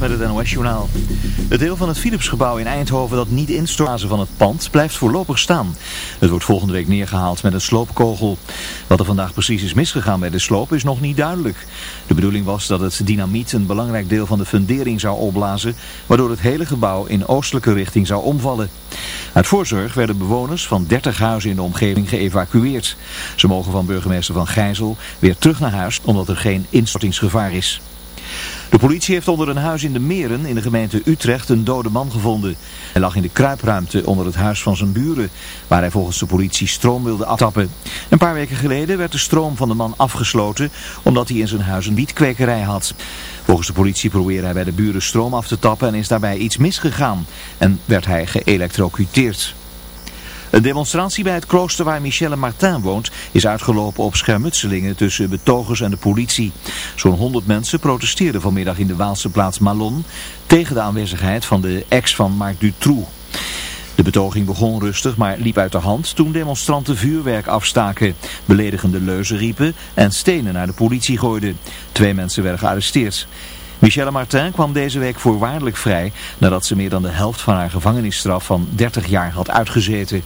Met het NOS-journaal. Het deel van het Philipsgebouw in Eindhoven dat niet instorten van het pand blijft voorlopig staan. Het wordt volgende week neergehaald met een sloopkogel. Wat er vandaag precies is misgegaan bij de sloop is nog niet duidelijk. De bedoeling was dat het dynamiet een belangrijk deel van de fundering zou opblazen, waardoor het hele gebouw in oostelijke richting zou omvallen. Uit voorzorg werden bewoners van 30 huizen in de omgeving geëvacueerd. Ze mogen van burgemeester Van Gijzel weer terug naar huis omdat er geen instortingsgevaar is. De politie heeft onder een huis in de Meren in de gemeente Utrecht een dode man gevonden. Hij lag in de kruipruimte onder het huis van zijn buren, waar hij volgens de politie stroom wilde aftappen. Een paar weken geleden werd de stroom van de man afgesloten, omdat hij in zijn huis een wietkwekerij had. Volgens de politie probeerde hij bij de buren stroom af te tappen en is daarbij iets misgegaan en werd hij geëlectrocuteerd. Een demonstratie bij het klooster waar Michelle Martin woont is uitgelopen op schermutselingen tussen betogers en de politie. Zo'n 100 mensen protesteerden vanmiddag in de Waalse plaats Malon tegen de aanwezigheid van de ex van Marc Dutroux. De betoging begon rustig, maar liep uit de hand toen demonstranten vuurwerk afstaken, beledigende leuzen riepen en stenen naar de politie gooiden. Twee mensen werden gearresteerd. Michelle Martin kwam deze week voorwaardelijk vrij nadat ze meer dan de helft van haar gevangenisstraf van 30 jaar had uitgezeten.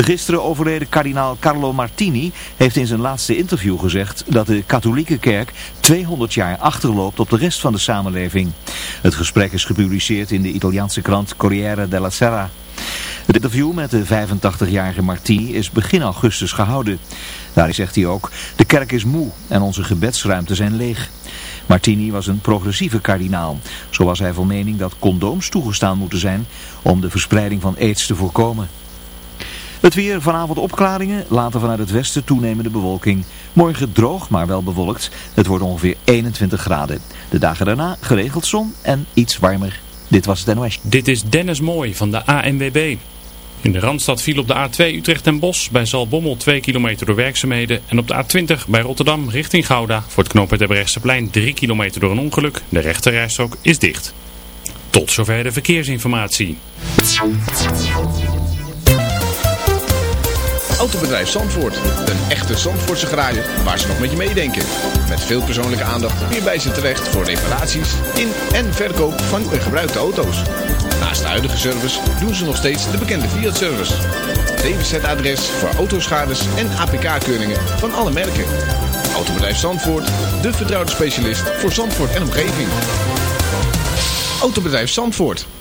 De gisteren overleden kardinaal Carlo Martini heeft in zijn laatste interview gezegd dat de katholieke kerk 200 jaar achterloopt op de rest van de samenleving. Het gesprek is gepubliceerd in de Italiaanse krant Corriere della Sera. Het interview met de 85-jarige Martini is begin augustus gehouden. Daarin zegt hij ook, de kerk is moe en onze gebedsruimte zijn leeg. Martini was een progressieve kardinaal. Zo was hij van mening dat condooms toegestaan moeten zijn om de verspreiding van aids te voorkomen. Het weer, vanavond opklaringen, later vanuit het westen toenemende bewolking. Morgen droog, maar wel bewolkt. Het wordt ongeveer 21 graden. De dagen daarna geregeld zon en iets warmer. Dit was het NOS. Dit is Dennis Mooi van de ANWB. In de Randstad viel op de A2 Utrecht en Bos bij Zalbommel 2 kilometer door werkzaamheden. En op de A20 bij Rotterdam richting Gouda voor het knooppunt plein 3 kilometer door een ongeluk. De rechterrijstrook is dicht. Tot zover de verkeersinformatie. Autobedrijf Zandvoort. Een echte Zandvoortse garage waar ze nog met je meedenken. Met veel persoonlijke aandacht kun bij ze terecht voor reparaties in en verkoop van gebruikte auto's. Naast de huidige service doen ze nog steeds de bekende Fiat-service. DWZ-adres voor autoschades en APK-keuringen van alle merken. Autobedrijf Zandvoort, de vertrouwde specialist voor Zandvoort en omgeving. Autobedrijf Zandvoort.